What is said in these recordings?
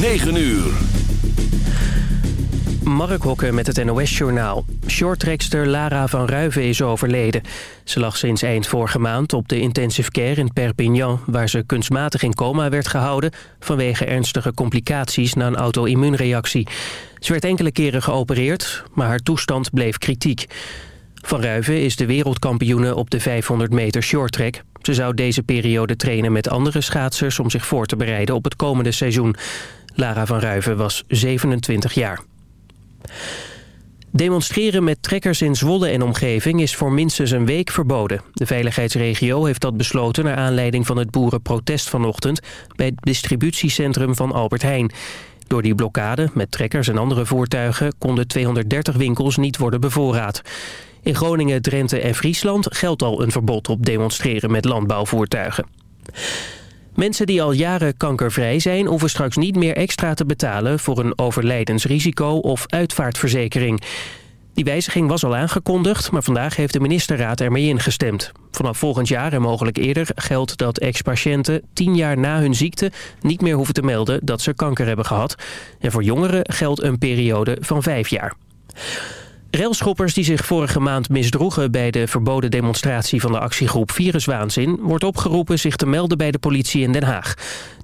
9 uur. Mark Hokken met het NOS-journaal. Shorttrekster Lara van Ruiven is overleden. Ze lag sinds eind vorige maand op de intensive care in Perpignan... waar ze kunstmatig in coma werd gehouden... vanwege ernstige complicaties na een auto-immuunreactie. Ze werd enkele keren geopereerd, maar haar toestand bleef kritiek. Van Ruiven is de wereldkampioene op de 500 meter shorttrack. Ze zou deze periode trainen met andere schaatsers... om zich voor te bereiden op het komende seizoen. Lara van Ruiven was 27 jaar. Demonstreren met trekkers in Zwolle en omgeving is voor minstens een week verboden. De veiligheidsregio heeft dat besloten naar aanleiding van het boerenprotest vanochtend... bij het distributiecentrum van Albert Heijn. Door die blokkade met trekkers en andere voertuigen... konden 230 winkels niet worden bevoorraad. In Groningen, Drenthe en Friesland geldt al een verbod op demonstreren met landbouwvoertuigen. Mensen die al jaren kankervrij zijn... hoeven straks niet meer extra te betalen voor een overlijdensrisico of uitvaartverzekering. Die wijziging was al aangekondigd, maar vandaag heeft de ministerraad ermee ingestemd. Vanaf volgend jaar en mogelijk eerder geldt dat ex-patiënten tien jaar na hun ziekte niet meer hoeven te melden dat ze kanker hebben gehad. En voor jongeren geldt een periode van vijf jaar. Railschoppers die zich vorige maand misdroegen bij de verboden demonstratie van de actiegroep Viruswaanzin wordt opgeroepen zich te melden bij de politie in Den Haag.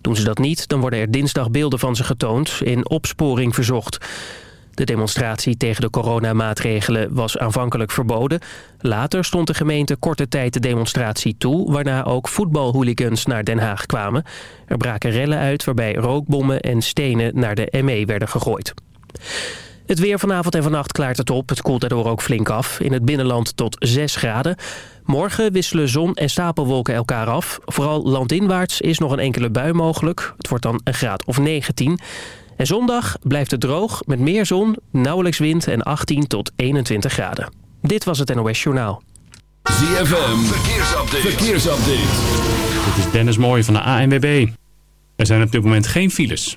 Doen ze dat niet, dan worden er dinsdag beelden van ze getoond in opsporing verzocht. De demonstratie tegen de coronamaatregelen was aanvankelijk verboden. Later stond de gemeente korte tijd de demonstratie toe... waarna ook voetbalhooligans naar Den Haag kwamen. Er braken rellen uit waarbij rookbommen en stenen naar de ME werden gegooid. Het weer vanavond en vannacht klaart het op. Het koelt daardoor ook flink af. In het binnenland tot 6 graden. Morgen wisselen zon en stapelwolken elkaar af. Vooral landinwaarts is nog een enkele bui mogelijk. Het wordt dan een graad of 19. En zondag blijft het droog met meer zon, nauwelijks wind en 18 tot 21 graden. Dit was het NOS Journaal. ZFM, verkeersupdate. verkeersupdate. Dit is Dennis Mooij van de ANWB. Er zijn op dit moment geen files.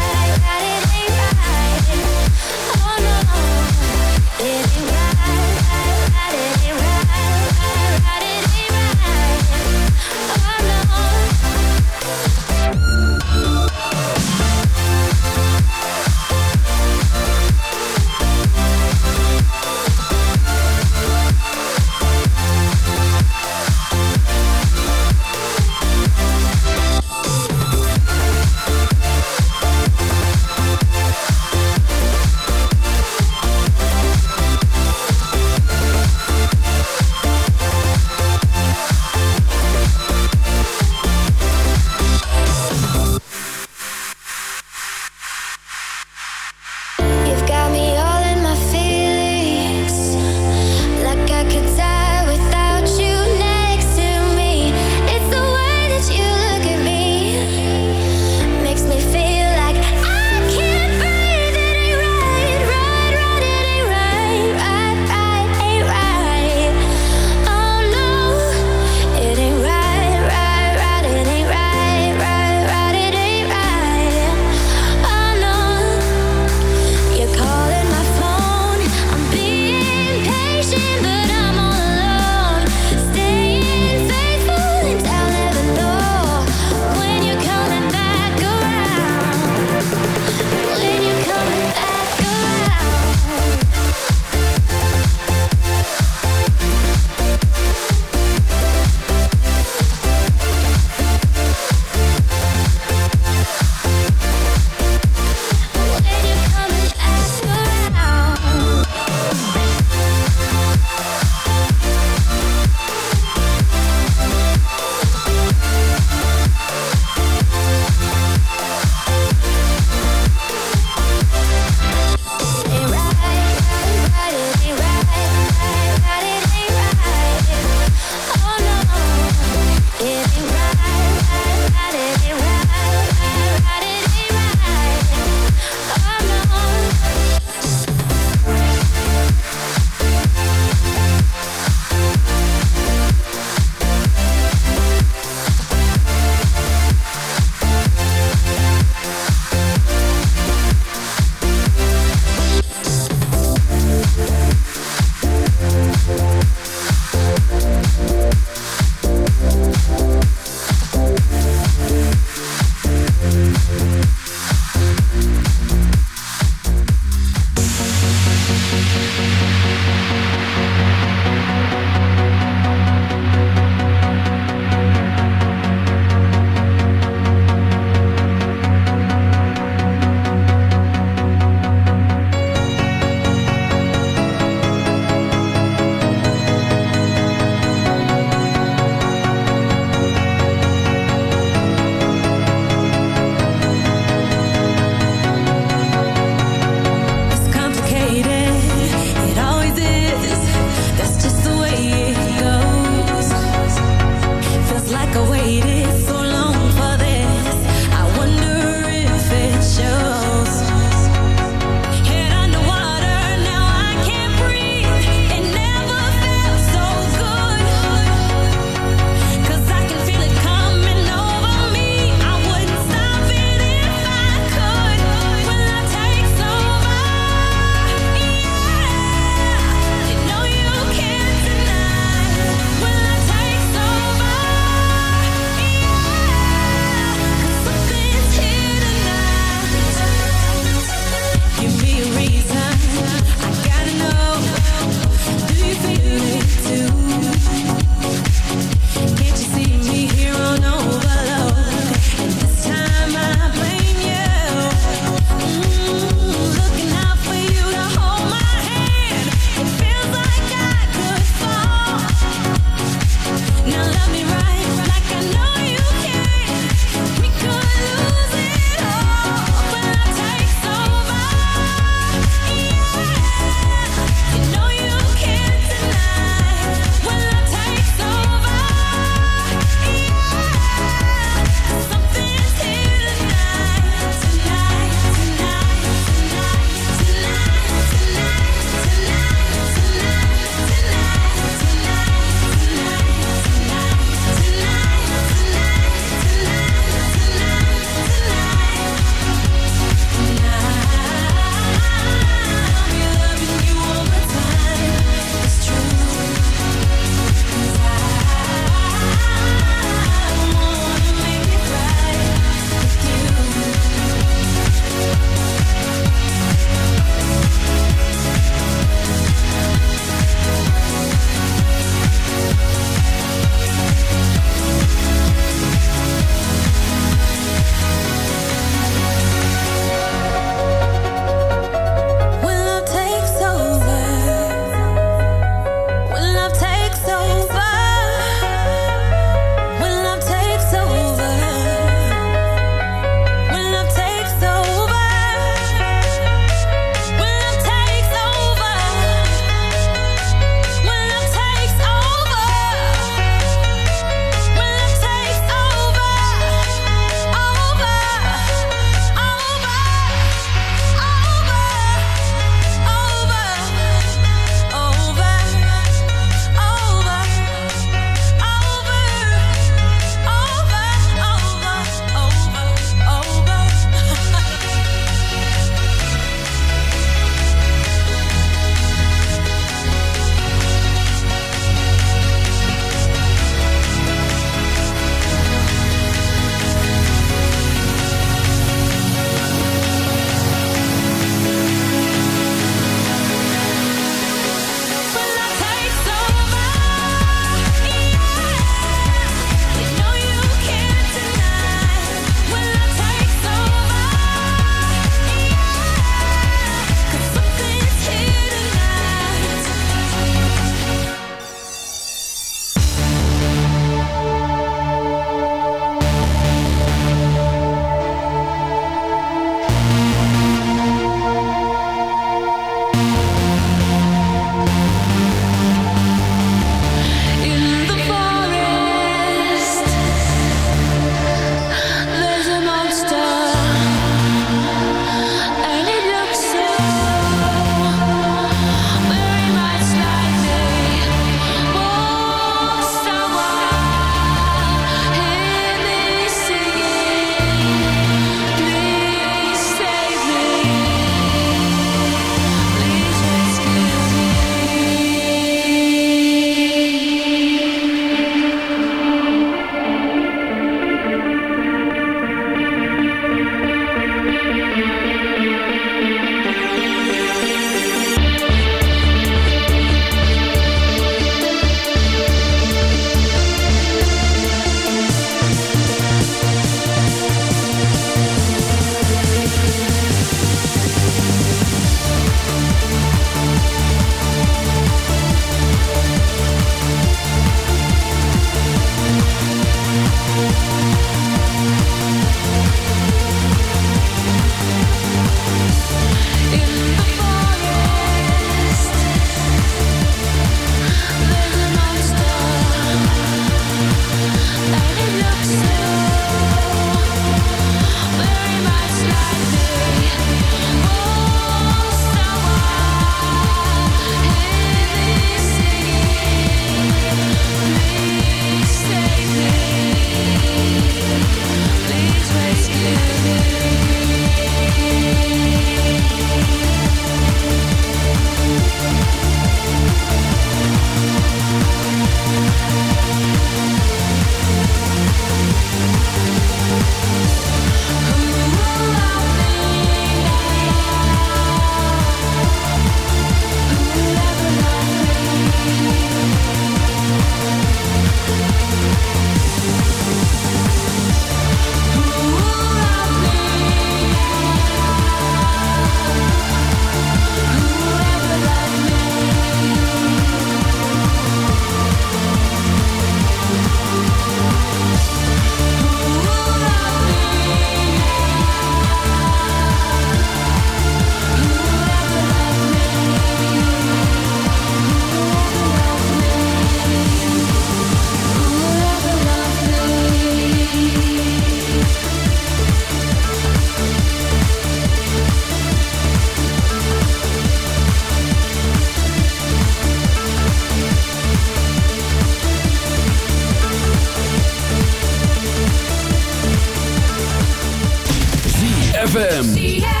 FM.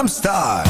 I'm star.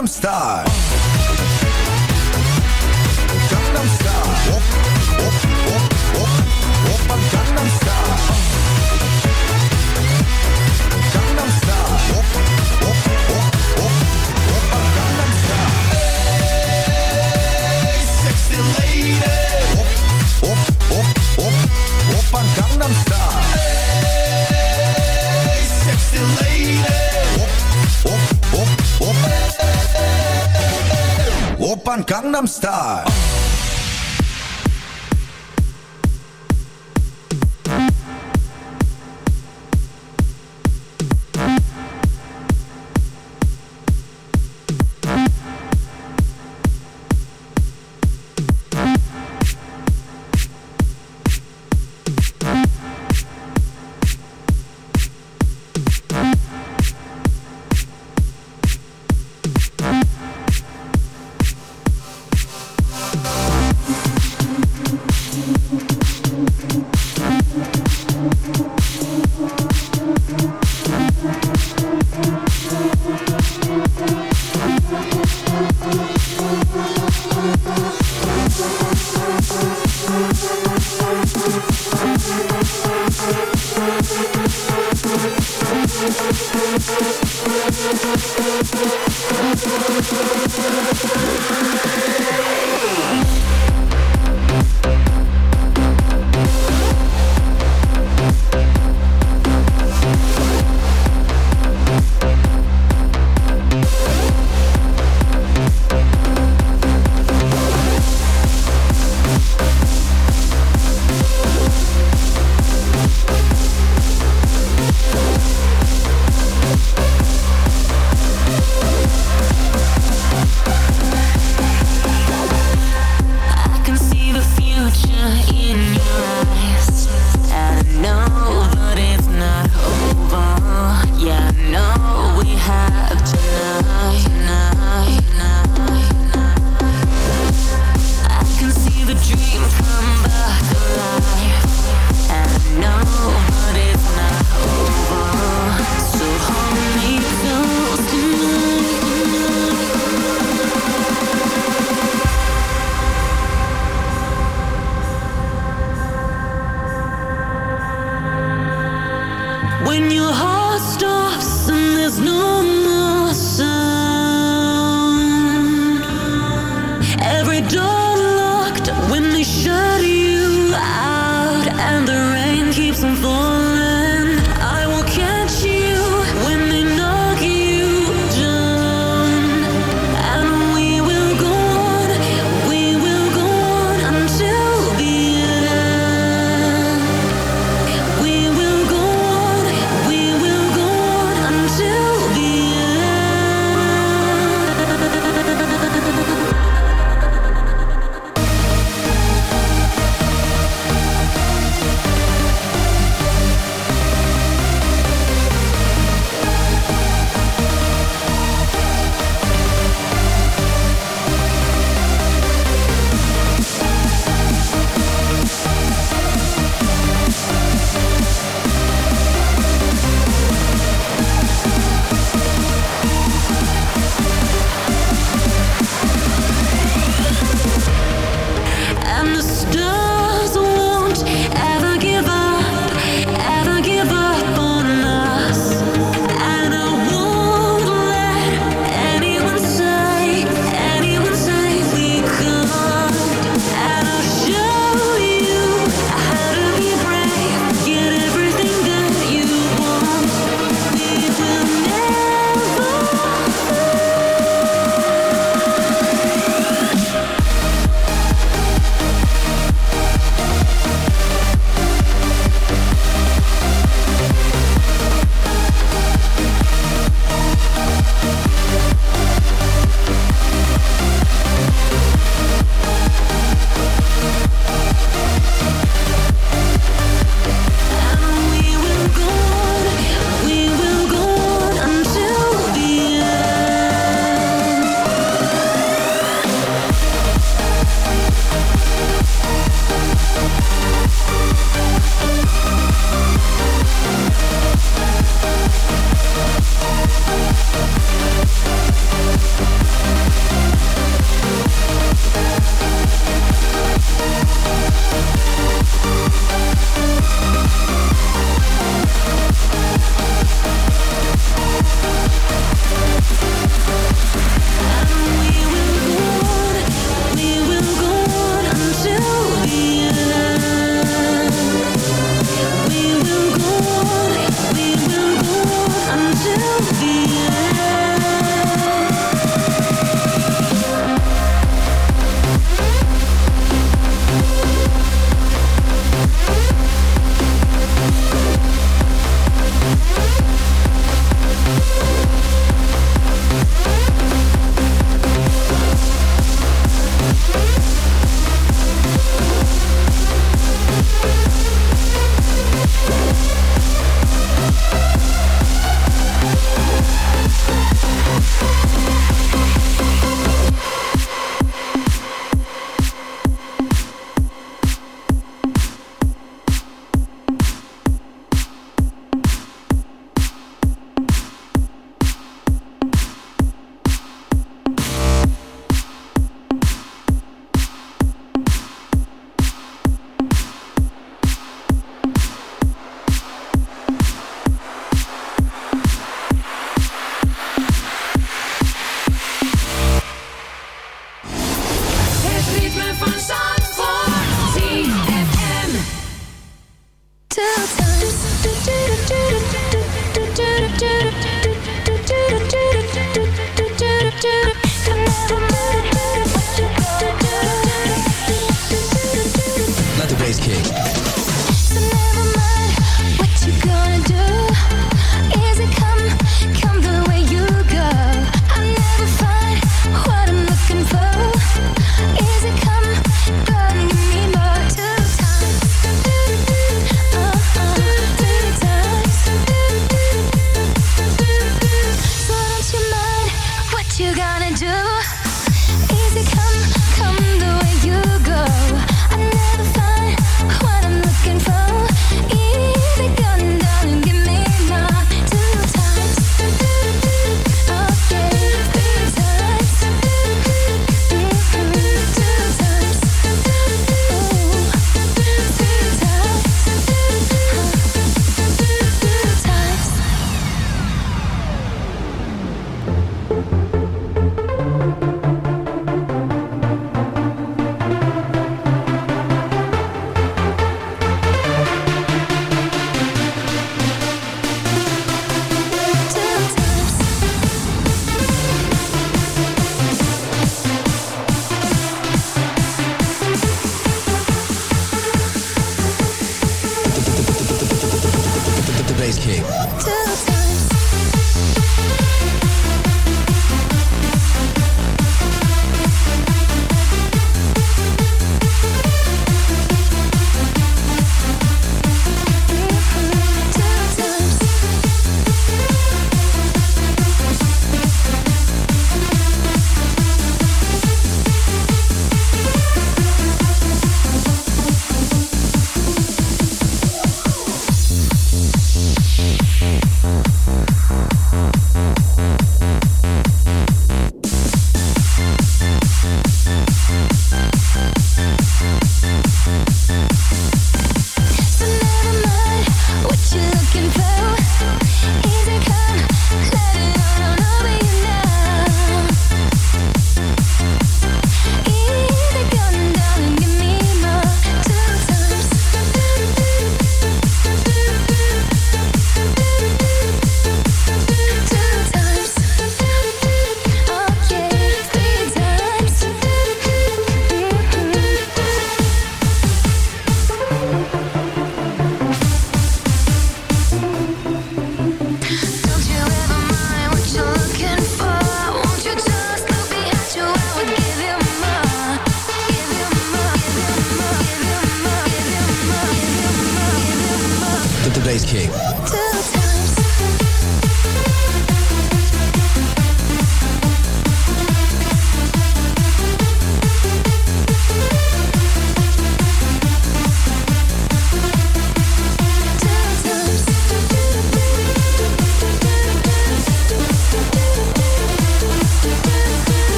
I'm star. Gangnam Style Thank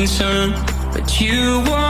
concern. But you walk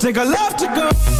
take a love to go.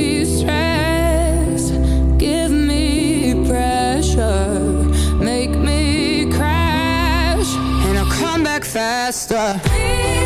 faster.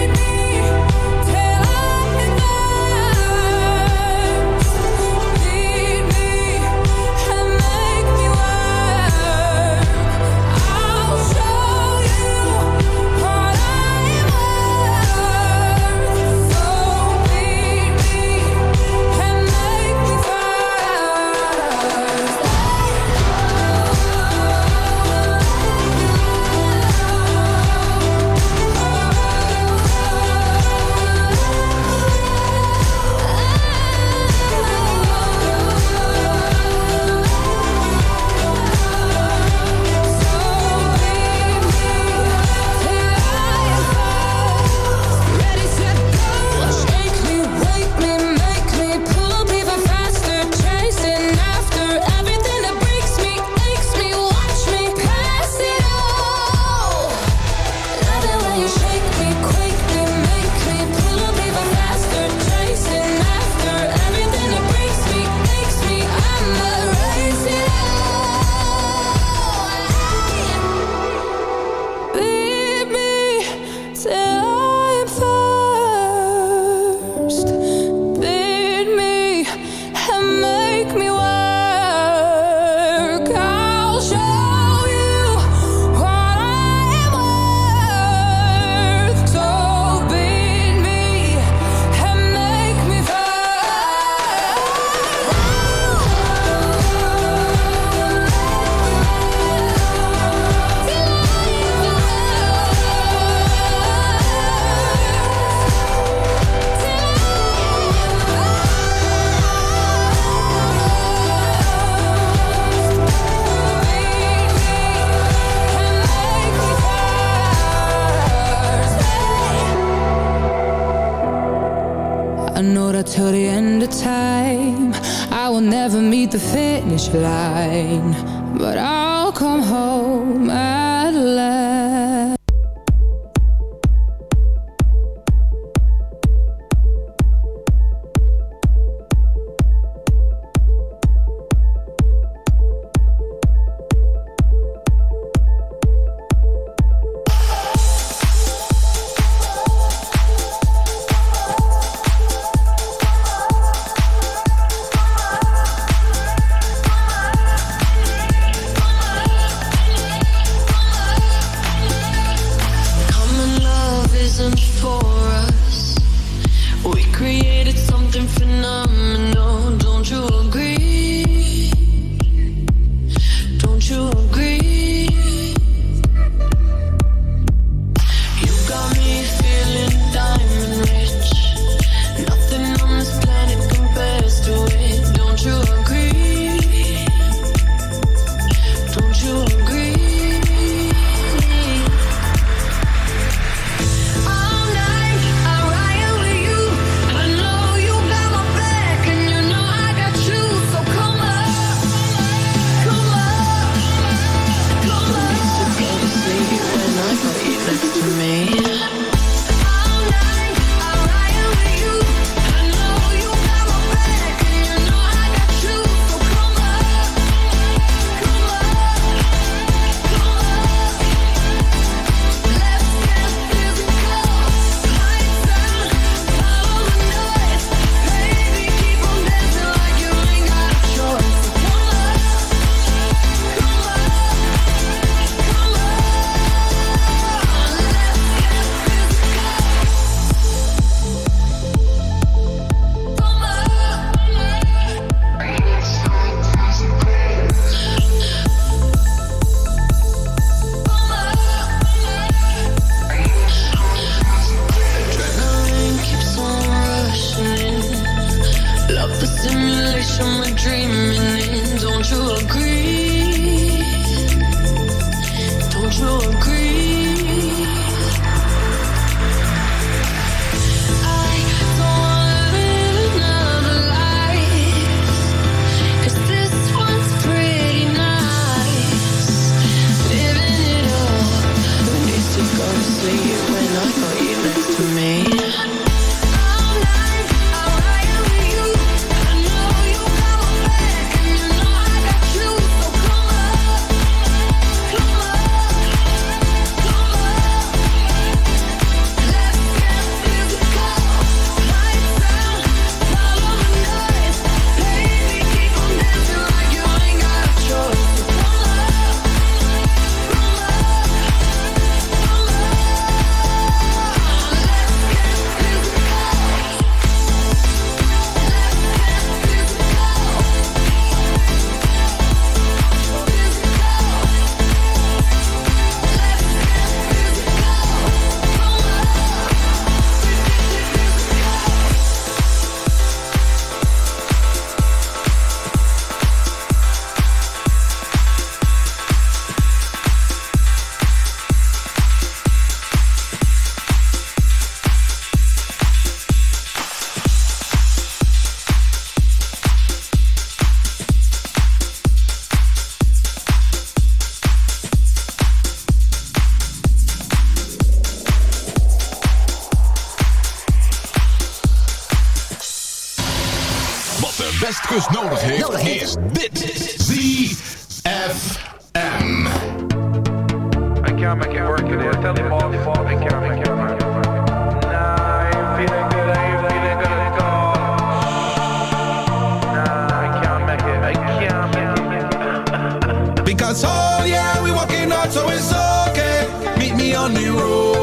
Because oh yeah, we walking out, so it's okay. Meet me on the road.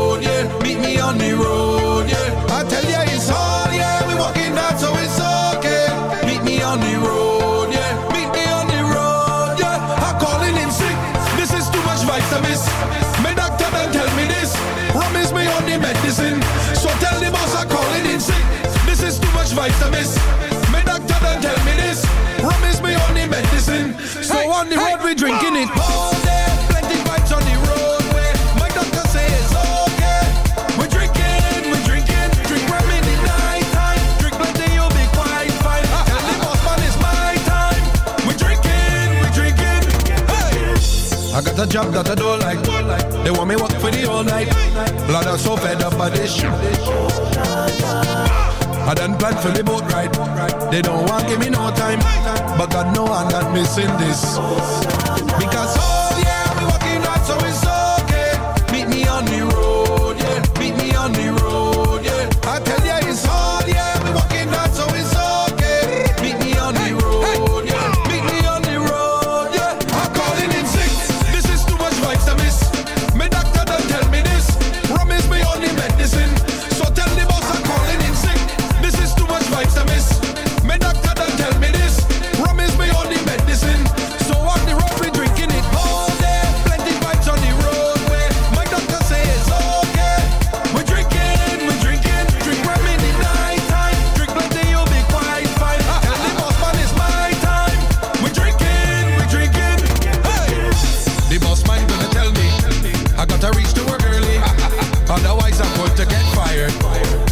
job that I don't like. They want me work for the all night. Lord, I'm so fed up by this shit. Ah! I done planned for the boat ride. They don't want give me no time, but God know I'm not missing this because. favorite.